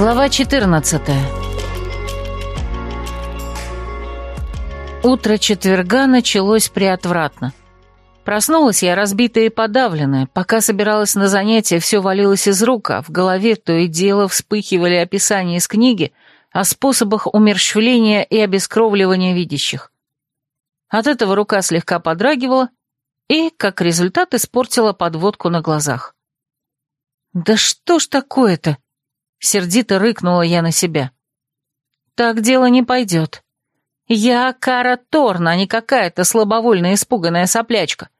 Глава 14 Утро четверга началось приотвратно. Проснулась я разбитая и подавленная. Пока собиралась на занятия, все валилось из рук, а в голове то и дело вспыхивали описания из книги о способах умерщвления и обескровливания видящих. От этого рука слегка подрагивала и, как результат, испортила подводку на глазах. «Да что ж такое-то?» Сердито рыкнула я на себя. «Так дело не пойдет. Я Кара Торн, а не какая-то слабовольная испуганная соплячка.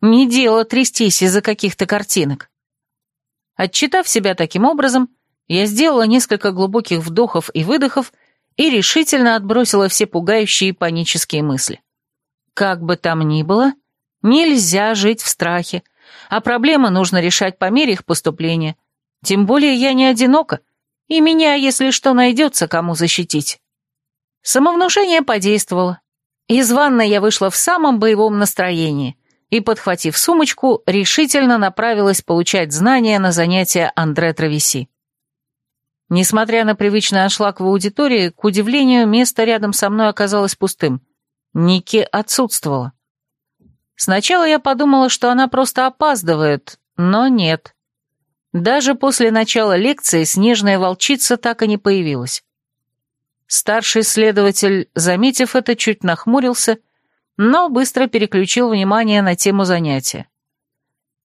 Не дело трястись из-за каких-то картинок». Отчитав себя таким образом, я сделала несколько глубоких вдохов и выдохов и решительно отбросила все пугающие панические мысли. Как бы там ни было, нельзя жить в страхе, а проблемы нужно решать по мере их поступления. Тем более я не одинока, и меня, если что, найдется, кому защитить. Самовнушение подействовало. Из ванной я вышла в самом боевом настроении и, подхватив сумочку, решительно направилась получать знания на занятия Андре Травеси. Несмотря на привычный аншлаг в аудитории, к удивлению, место рядом со мной оказалось пустым. Ники отсутствовала. Сначала я подумала, что она просто опаздывает, но нет. Даже после начала лекции снежная волчица так и не появилась. Старший следователь, заметив это, чуть нахмурился, но быстро переключил внимание на тему занятия.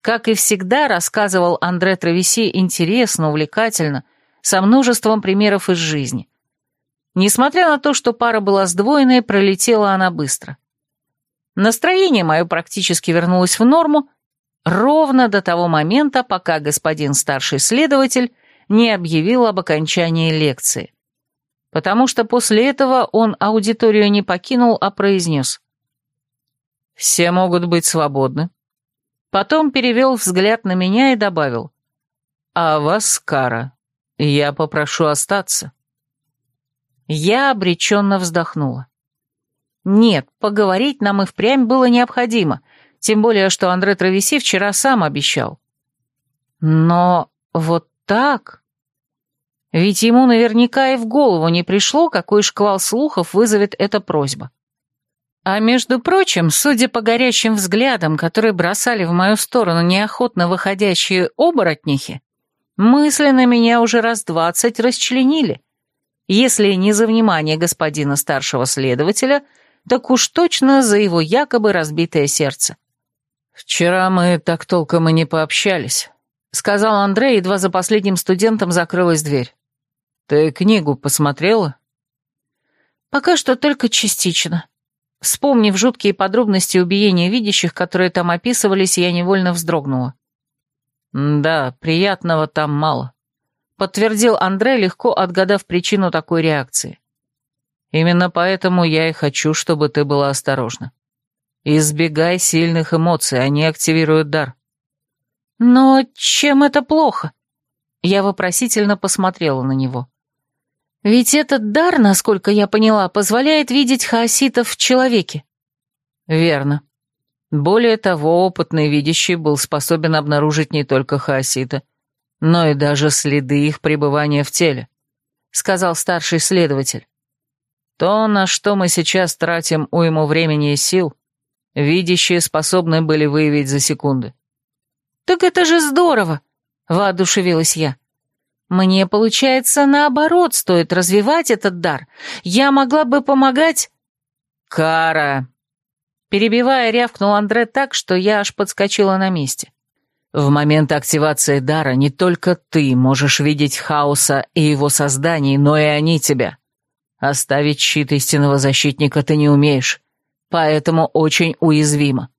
Как и всегда, рассказывал Андре Травеси интересно, увлекательно, со множеством примеров из жизни. Несмотря на то, что пара была сдвоенной, пролетела она быстро. Настроение мое практически вернулось в норму, ровно до того момента, пока господин старший следователь не объявил об окончании лекции. Потому что после этого он аудиторию не покинул, а произнес. «Все могут быть свободны». Потом перевел взгляд на меня и добавил. «А вас, Кара, я попрошу остаться». Я обреченно вздохнула. Нет, поговорить нам и впрямь было необходимо — тем более, что Андре Травеси вчера сам обещал. Но вот так... Ведь ему наверняка и в голову не пришло, какой шквал слухов вызовет эта просьба. А между прочим, судя по горящим взглядам, которые бросали в мою сторону неохотно выходящие оборотнихи, мысленно меня уже раз двадцать расчленили. Если не за внимание господина старшего следователя, так уж точно за его якобы разбитое сердце. «Вчера мы так толком и не пообщались», — сказал Андрей, едва за последним студентом закрылась дверь. «Ты книгу посмотрела?» «Пока что только частично». Вспомнив жуткие подробности убиения видящих, которые там описывались, я невольно вздрогнула. «Да, приятного там мало», — подтвердил Андрей, легко отгадав причину такой реакции. «Именно поэтому я и хочу, чтобы ты была осторожна. Избегай сильных эмоций, они активируют дар. Но чем это плохо? Я вопросительно посмотрела на него. Ведь этот дар, насколько я поняла, позволяет видеть хаоситов в человеке. Верно. Более того, опытный видящий был способен обнаружить не только хаосита, но и даже следы их пребывания в теле, сказал старший следователь. То, на что мы сейчас тратим уйму времени и сил, Видящие способны были выявить за секунды. «Так это же здорово!» — воодушевилась я. «Мне, получается, наоборот, стоит развивать этот дар. Я могла бы помогать...» «Кара!» Перебивая, рявкнул Андре так, что я аж подскочила на месте. В момент активации дара не только ты можешь видеть хаоса и его созданий, но и они тебя. Оставить щит истинного защитника ты не умеешь поэтому очень уязвима.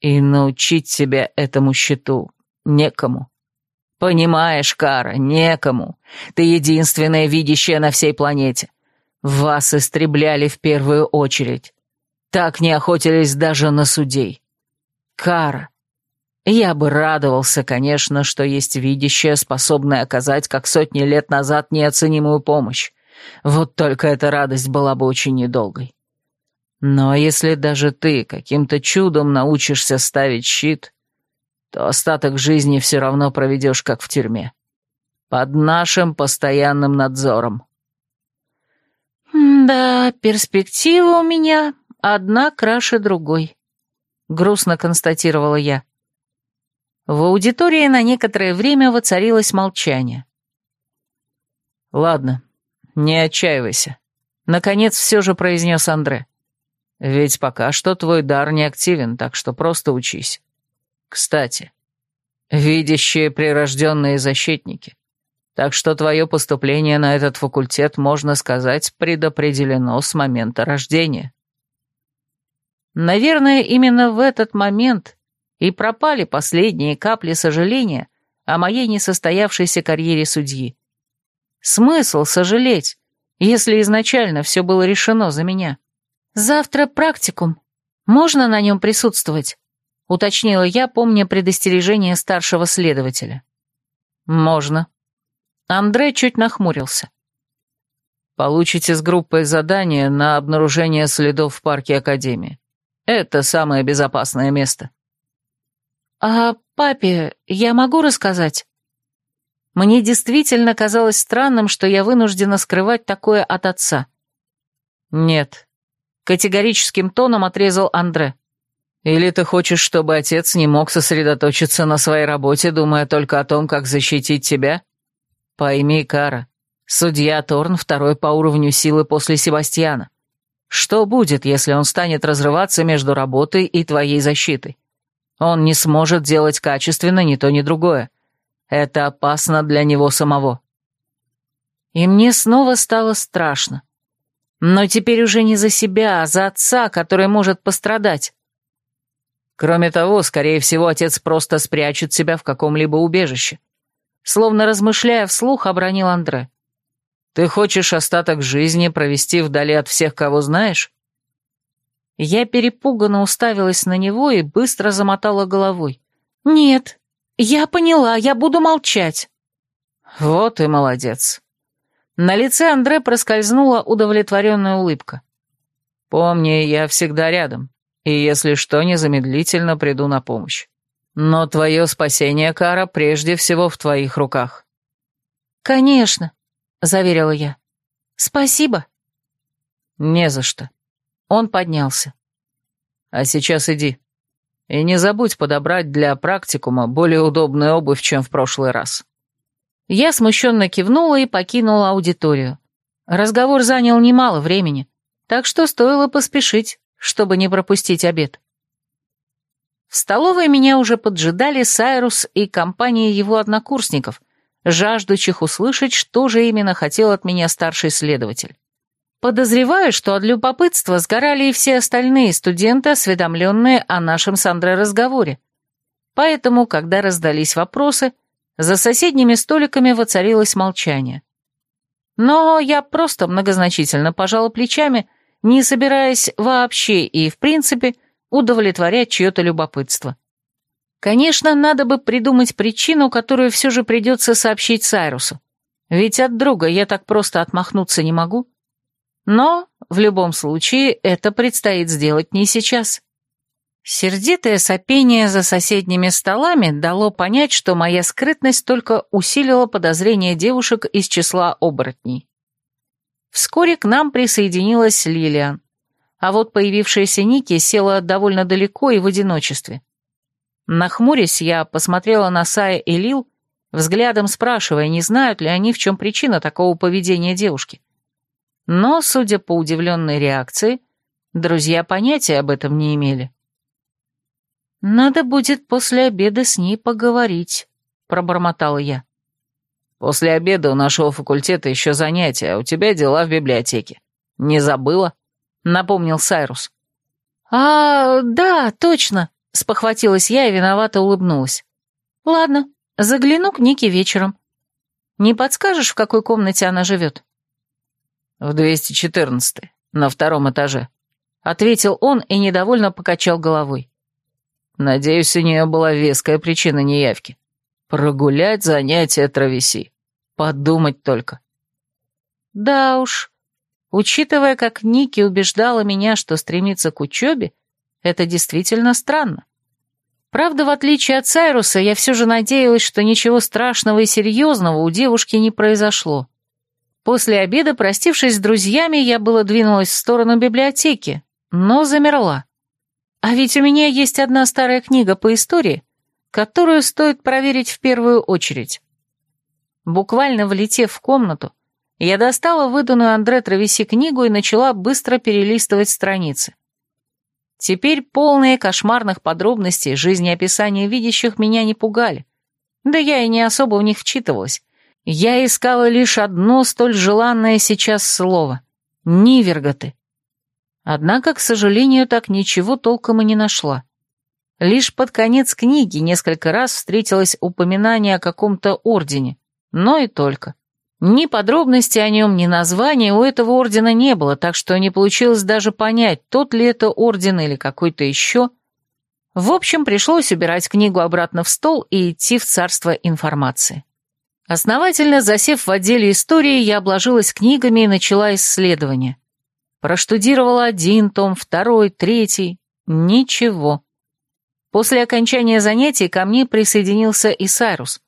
И научить себя этому щиту некому. Понимаешь, Кара, некому. Ты единственная видящая на всей планете. Вас истребляли в первую очередь. Так не охотились даже на судей. Кара, я бы радовался, конечно, что есть видящая, способная оказать, как сотни лет назад, неоценимую помощь. Вот только эта радость была бы очень недолгой. Но если даже ты каким-то чудом научишься ставить щит, то остаток жизни все равно проведешь как в тюрьме. Под нашим постоянным надзором. «Да, перспектива у меня одна краше другой», — грустно констатировала я. В аудитории на некоторое время воцарилось молчание. «Ладно, не отчаивайся», — наконец все же произнес Андре. «Ведь пока что твой дар не активен, так что просто учись. Кстати, видящие прирожденные защитники. Так что твое поступление на этот факультет, можно сказать, предопределено с момента рождения. Наверное, именно в этот момент и пропали последние капли сожаления о моей несостоявшейся карьере судьи. Смысл сожалеть, если изначально все было решено за меня? Завтра практикум. Можно на нем присутствовать? Уточнила я, помня предостережение старшего следователя. Можно, Андре чуть нахмурился. Получите с группой задание на обнаружение следов в парке Академии. Это самое безопасное место. А папе я могу рассказать? Мне действительно казалось странным, что я вынуждена скрывать такое от отца. Нет. Категорическим тоном отрезал Андре. Или ты хочешь, чтобы отец не мог сосредоточиться на своей работе, думая только о том, как защитить тебя? Пойми, Кара, судья Торн второй по уровню силы после Себастьяна. Что будет, если он станет разрываться между работой и твоей защитой? Он не сможет делать качественно ни то, ни другое. Это опасно для него самого. И мне снова стало страшно. Но теперь уже не за себя, а за отца, который может пострадать. Кроме того, скорее всего, отец просто спрячет себя в каком-либо убежище словно размышляя вслух, обронил Андре. «Ты хочешь остаток жизни провести вдали от всех, кого знаешь?» Я перепуганно уставилась на него и быстро замотала головой. «Нет, я поняла, я буду молчать». «Вот и молодец». На лице Андре проскользнула удовлетворенная улыбка. «Помни, я всегда рядом, и если что, незамедлительно приду на помощь. Но твое спасение, Кара, прежде всего в твоих руках». «Конечно», — заверила я. «Спасибо». «Не за что». Он поднялся. «А сейчас иди. И не забудь подобрать для практикума более удобную обувь, чем в прошлый раз». Я смущенно кивнула и покинула аудиторию. Разговор занял немало времени, так что стоило поспешить, чтобы не пропустить обед. В столовой меня уже поджидали Сайрус и компания его однокурсников, жаждущих услышать, что же именно хотел от меня старший следователь. Подозреваю, что от любопытства сгорали и все остальные студенты, осведомленные о нашем с Андре разговоре. Поэтому, когда раздались вопросы, за соседними столиками воцарилось молчание. Но я просто многозначительно пожала плечами, не собираясь вообще и, в принципе, удовлетворять чье-то любопытство. Конечно, надо бы придумать причину, которую все же придется сообщить Сайрусу. Ведь от друга я так просто отмахнуться не могу. Но, в любом случае, это предстоит сделать не сейчас. Сердитое сопение за соседними столами дало понять, что моя скрытность только усилила подозрения девушек из числа оборотней. Вскоре к нам присоединилась Лилиан а вот появившаяся Ники села довольно далеко и в одиночестве. Нахмурясь, я посмотрела на Сая и Лил, взглядом спрашивая, не знают ли они, в чем причина такого поведения девушки. Но, судя по удивленной реакции, друзья понятия об этом не имели. «Надо будет после обеда с ней поговорить», — пробормотала я. «После обеда у нашего факультета еще занятия, а у тебя дела в библиотеке. Не забыла?» напомнил Сайрус. «А, да, точно», — спохватилась я и виновато улыбнулась. «Ладно, загляну к Нике вечером. Не подскажешь, в какой комнате она живет?» «В 214 на втором этаже», — ответил он и недовольно покачал головой. «Надеюсь, у нее была веская причина неявки. Прогулять занятия травеси. Подумать только». «Да уж, Учитывая, как Ники убеждала меня, что стремится к учебе, это действительно странно. Правда, в отличие от Сайруса, я все же надеялась, что ничего страшного и серьезного у девушки не произошло. После обеда, простившись с друзьями, я было двинулась в сторону библиотеки, но замерла. А ведь у меня есть одна старая книга по истории, которую стоит проверить в первую очередь. Буквально влетев в комнату, я достала выданную Андре Травеси книгу и начала быстро перелистывать страницы. Теперь полные кошмарных подробностей жизнеописания видящих меня не пугали. Да я и не особо в них вчитывалась. Я искала лишь одно столь желанное сейчас слово — «ниверготы». Однако, к сожалению, так ничего толком и не нашла. Лишь под конец книги несколько раз встретилось упоминание о каком-то ордене, но и только. Ни подробностей о нем, ни названия у этого ордена не было, так что не получилось даже понять, тот ли это орден или какой-то еще. В общем, пришлось убирать книгу обратно в стол и идти в царство информации. Основательно засев в отделе истории, я обложилась книгами и начала исследование. Проштудировала один том, второй, третий. Ничего. После окончания занятий ко мне присоединился и Сайрус.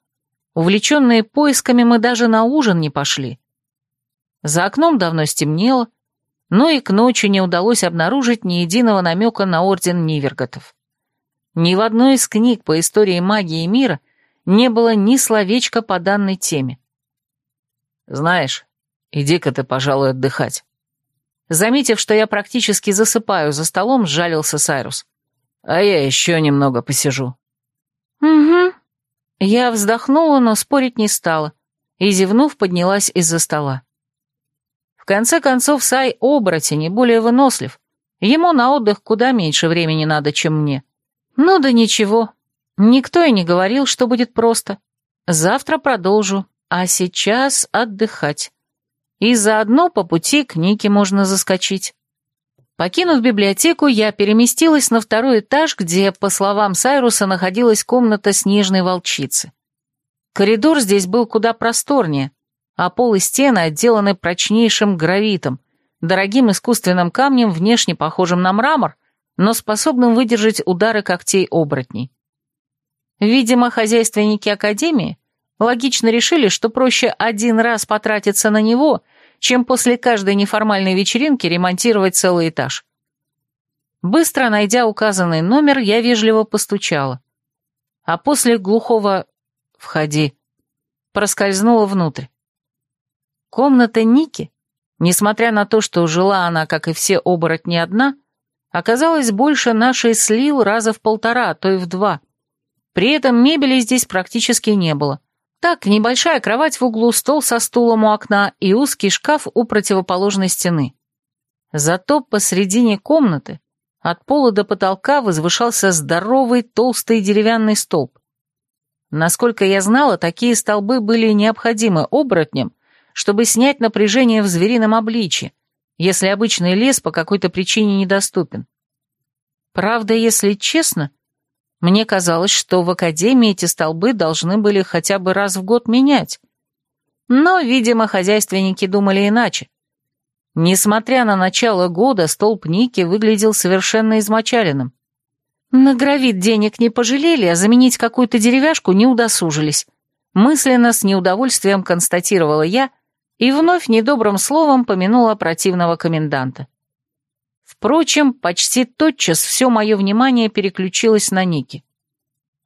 Увлеченные поисками мы даже на ужин не пошли. За окном давно стемнело, но и к ночи не удалось обнаружить ни единого намека на орден Ниверготов. Ни в одной из книг по истории магии мира не было ни словечка по данной теме. «Знаешь, иди-ка ты, пожалуй, отдыхать». Заметив, что я практически засыпаю за столом, сжалился Сайрус. «А я еще немного посижу». «Угу». Я вздохнула, но спорить не стала, и, зевнув, поднялась из-за стола. В конце концов, Сай оборотень и более вынослив. Ему на отдых куда меньше времени надо, чем мне. Ну да ничего, Никто и не говорил, что будет просто. Завтра продолжу, а сейчас отдыхать. И заодно по пути к Нике можно заскочить. Покинув библиотеку, я переместилась на второй этаж, где, по словам Сайруса, находилась комната снежной волчицы. Коридор здесь был куда просторнее, а пол и стены отделаны прочнейшим гравитом, дорогим искусственным камнем, внешне похожим на мрамор, но способным выдержать удары когтей оборотней. Видимо, хозяйственники Академии логично решили, что проще один раз потратиться на него, чем после каждой неформальной вечеринки ремонтировать целый этаж. Быстро найдя указанный номер, я вежливо постучала. А после глухого «входи» проскользнула внутрь. Комната Ники, несмотря на то, что жила она, как и все оборотни, одна, оказалась больше нашей слил раза в полтора, а то и в два. При этом мебели здесь практически не было. Так, небольшая кровать в углу, стол со стулом у окна и узкий шкаф у противоположной стены. Зато посредине комнаты от пола до потолка возвышался здоровый толстый деревянный столб. Насколько я знала, такие столбы были необходимы оборотням, чтобы снять напряжение в зверином обличье, если обычный лес по какой-то причине недоступен. Правда, если честно, мне казалось, что в академии эти столбы должны были хотя бы раз в год менять. Но, видимо, хозяйственники думали иначе. Несмотря на начало года, столб Ники выглядел совершенно измочаленным. На гравит денег не пожалели, а заменить какую-то деревяшку не удосужились. Мысленно с неудовольствием констатировала я и вновь недобрым словом помянула противного коменданта. Впрочем, почти тотчас все мое внимание переключилось на Ники.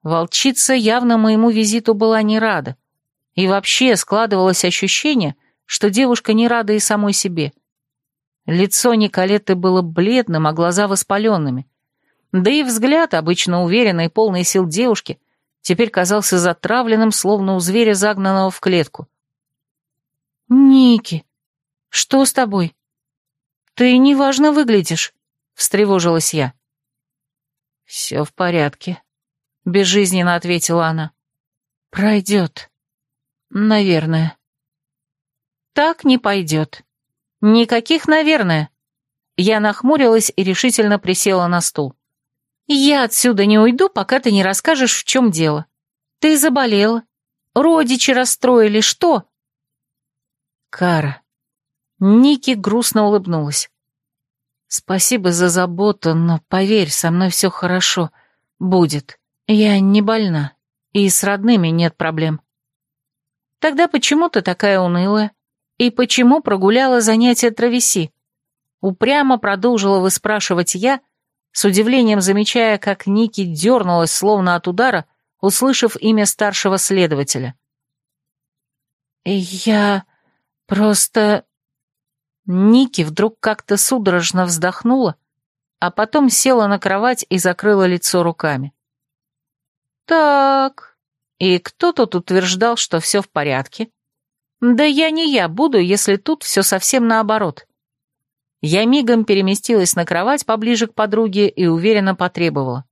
Волчица явно моему визиту была не рада. И вообще складывалось ощущение, что девушка не рада и самой себе. Лицо Николетты было бледным, а глаза воспаленными. Да и взгляд, обычно уверенный и полный сил девушки, теперь казался затравленным, словно у зверя, загнанного в клетку. «Ники, что с тобой?» «Ты неважно выглядишь», — встревожилась я. «Все в порядке», — безжизненно ответила она. «Пройдет. Наверное». «Так не пойдет. Никаких «наверное». Я нахмурилась и решительно присела на стул. «Я отсюда не уйду, пока ты не расскажешь, в чем дело. Ты заболела. Родичи расстроили. Что?» «Кара, Ники грустно улыбнулась. «Спасибо за заботу, но поверь, со мной все хорошо. Будет. Я не больна, и с родными нет проблем. Тогда почему ты такая унылая? И почему прогуляла занятия травеси? Упрямо продолжила выспрашивать я, с удивлением замечая, как Ники дернулась, словно от удара, услышав имя старшего следователя. «Я просто...» Ники вдруг как-то судорожно вздохнула, а потом села на кровать и закрыла лицо руками. «Так, и кто тут утверждал, что все в порядке? Да я не я буду, если тут все совсем наоборот». Я мигом переместилась на кровать поближе к подруге и уверенно потребовала.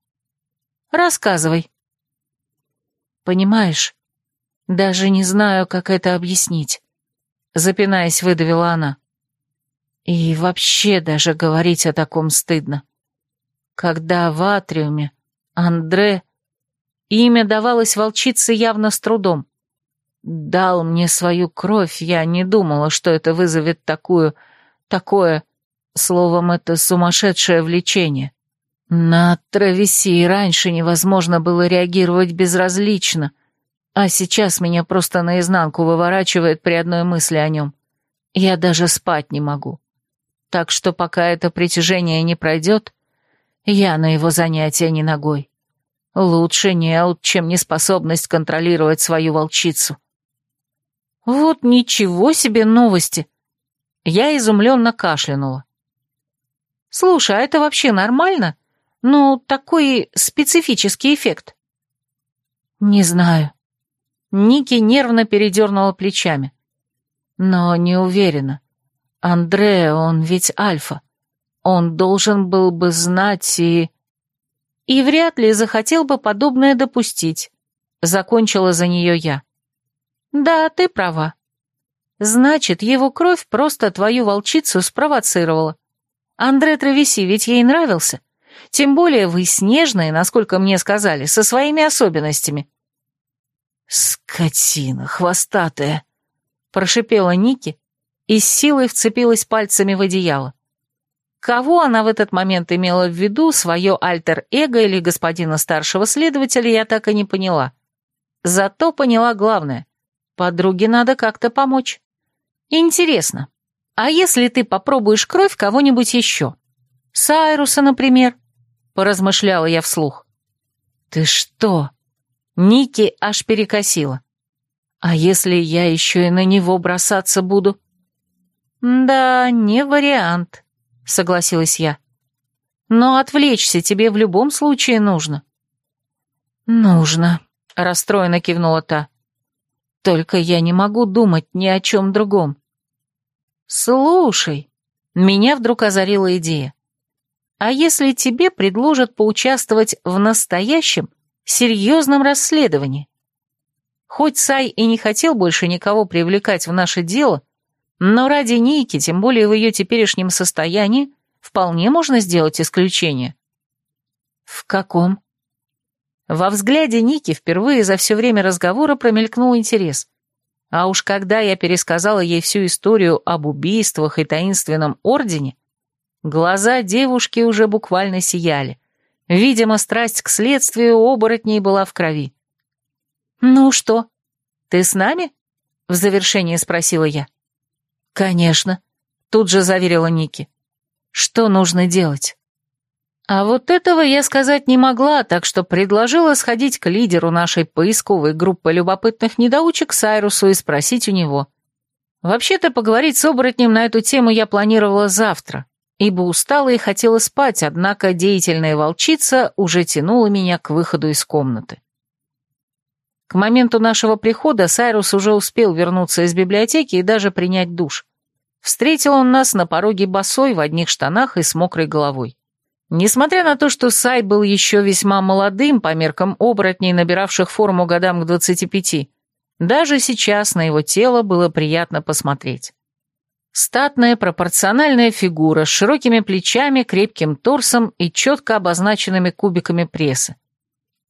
«Рассказывай». «Понимаешь, даже не знаю, как это объяснить», — запинаясь, выдавила она. «И вообще даже говорить о таком стыдно. Когда в атриуме Андре...» Имя давалось волчице явно с трудом. «Дал мне свою кровь, я не думала, что это вызовет такую... такое...» Словом, это сумасшедшее влечение. На травеси раньше невозможно было реагировать безразлично, а сейчас меня просто наизнанку выворачивает при одной мысли о нем. Я даже спать не могу. Так что пока это притяжение не пройдет, я на его занятия не ногой. Лучше неут, чем неспособность контролировать свою волчицу. Вот ничего себе новости! Я изумленно кашлянула. Слушай, а это вообще нормально? Ну, такой специфический эффект. Не знаю. Ники нервно передернула плечами. Но не уверена. Андре, он ведь альфа. Он должен был бы знать и... И вряд ли захотел бы подобное допустить. Закончила за нее я. Да, ты права. Значит, его кровь просто твою волчицу спровоцировала. Андре Травеси ведь ей нравился. Тем более вы снежные, насколько мне сказали, со своими особенностями. «Скотина хвостатая!» — прошипела Ники и с силой вцепилась пальцами в одеяло. Кого она в этот момент имела в виду, свое альтер-эго или господина старшего следователя, я так и не поняла. Зато поняла главное. Подруге надо как-то помочь. Интересно, а если ты попробуешь кровь кого-нибудь еще? Сайруса, например?» — поразмышляла я вслух. «Ты что?» Ники аж перекосила. «А если я еще и на него бросаться буду?» «Да, не вариант», — согласилась я. «Но отвлечься тебе в любом случае нужно». «Нужно», — расстроенно кивнула та. «Только я не могу думать ни о чем другом. «Слушай», — меня вдруг озарила идея. «А если тебе предложат поучаствовать в настоящем, серьезном расследовании? Хоть Сай и не хотел больше никого привлекать в наше дело, но ради Ники, тем более в ее теперешнем состоянии, вполне можно сделать исключение». «В каком?» Во взгляде Ники впервые за все время разговора промелькнул интерес. А уж когда я пересказала ей всю историю об убийствах и таинственном ордене, глаза девушки уже буквально сияли. Видимо, страсть к следствию оборотней была в крови. «Ну что, ты с нами?» — в завершении спросила я. «Конечно», — тут же заверила Ники. «Что нужно делать?» А вот этого я сказать не могла, так что предложила сходить к лидеру нашей поисковой группы любопытных недоучек Сайрусу и спросить у него. Вообще-то поговорить с оборотнем на эту тему я планировала завтра, ибо устала и хотела спать, однако деятельная волчица уже тянула меня к выходу из комнаты. К моменту нашего прихода Сайрус уже успел вернуться из библиотеки и даже принять душ. Встретил он нас на пороге босой в одних штанах и с мокрой головой. Несмотря на то, что Сай был еще весьма молодым по меркам оборотней, набиравших форму годам к 25, даже сейчас на его тело было приятно посмотреть. Статная пропорциональная фигура с широкими плечами, крепким торсом и четко обозначенными кубиками пресса.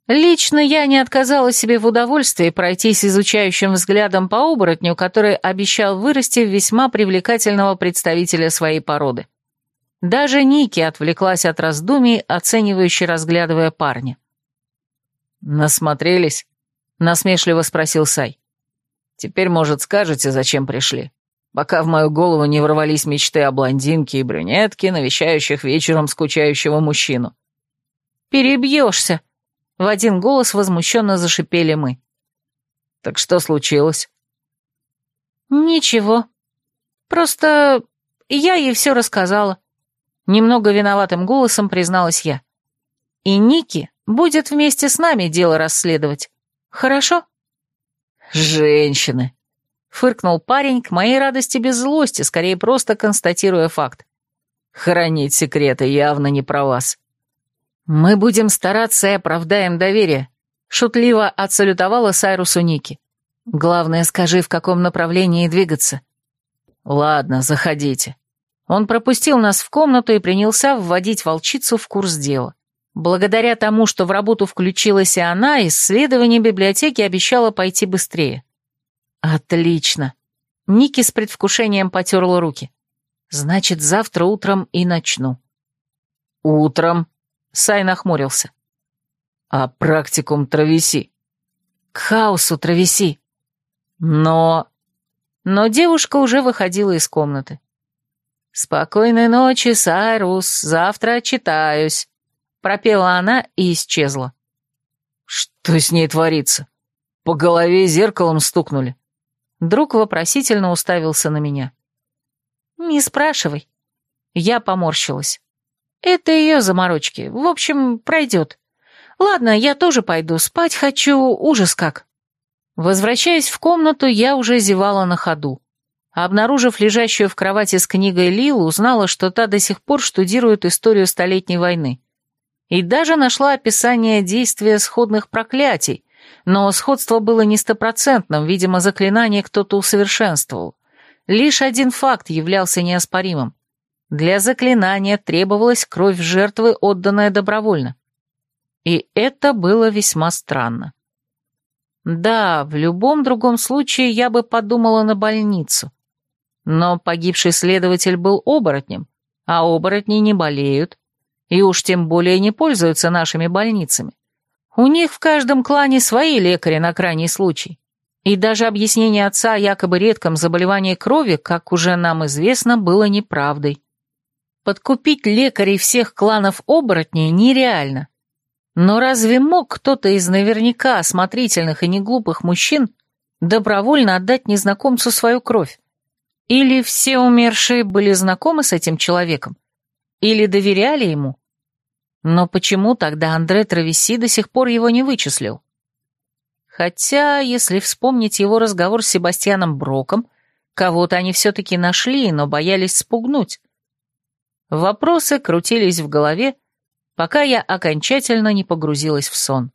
Лично я не отказала себе в удовольствии пройтись изучающим взглядом по оборотню, который обещал вырасти в весьма привлекательного представителя своей породы. Даже Ники отвлеклась от раздумий, оценивающе разглядывая парня. «Насмотрелись?» — насмешливо спросил Сай. «Теперь, может, скажете, зачем пришли? Пока в мою голову не ворвались мечты о блондинке и брюнетке, навещающих вечером скучающего мужчину». «Перебьешься!» — в один голос возмущенно зашипели мы. «Так что случилось?» «Ничего. Просто я ей все рассказала». Немного виноватым голосом призналась я. «И Ники будет вместе с нами дело расследовать. Хорошо?» «Женщины!» — фыркнул парень, к моей радости без злости, скорее просто констатируя факт. «Хранить секреты явно не про вас». «Мы будем стараться и оправдаем доверие», — шутливо отсалютовала Сайрусу Ники. «Главное, скажи, в каком направлении двигаться». «Ладно, заходите». Он пропустил нас в комнату и принялся вводить волчицу в курс дела. Благодаря тому, что в работу включилась и она, исследование библиотеки обещало пойти быстрее. Отлично. Ники с предвкушением потерла руки. Значит, завтра утром и начну. Утром? Сай нахмурился. А практикум травеси? К хаосу травеси. Но... Но девушка уже выходила из комнаты. «Спокойной ночи, Сайрус, завтра отчитаюсь», пропела она и исчезла. «Что с ней творится? По голове зеркалом стукнули». Друг вопросительно уставился на меня. «Не спрашивай». Я поморщилась. «Это ее заморочки. В общем, пройдет. Ладно, я тоже пойду. Спать хочу, ужас как». Возвращаясь в комнату, я уже зевала на ходу. Обнаружив лежащую в кровати с книгой Лилу, узнала, что та до сих пор штудирует историю Столетней войны и даже нашла описание действия сходных проклятий, но сходство было не стопроцентным, видимо, заклинание кто-то усовершенствовал. Лишь один факт являлся неоспоримым. Для заклинания требовалась кровь жертвы, отданная добровольно. И это было весьма странно. Да, в любом другом случае я бы подумала на больницу. Но погибший следователь был оборотнем, а оборотни не болеют, и уж тем более не пользуются нашими больницами. У них в каждом клане свои лекари на крайний случай. И даже объяснение отца о якобы редком заболевании крови, как уже нам известно, было неправдой. Подкупить лекарей всех кланов оборотней нереально. Но разве мог кто-то из наверняка осмотрительных и неглупых мужчин добровольно отдать незнакомцу свою кровь? Или все умершие были знакомы с этим человеком? Или доверяли ему? Но почему тогда Андре Травеси до сих пор его не вычислил? Хотя, если вспомнить его разговор с Себастьяном Броком, кого-то они все-таки нашли, но боялись спугнуть. Вопросы крутились в голове, пока я окончательно не погрузилась в сон.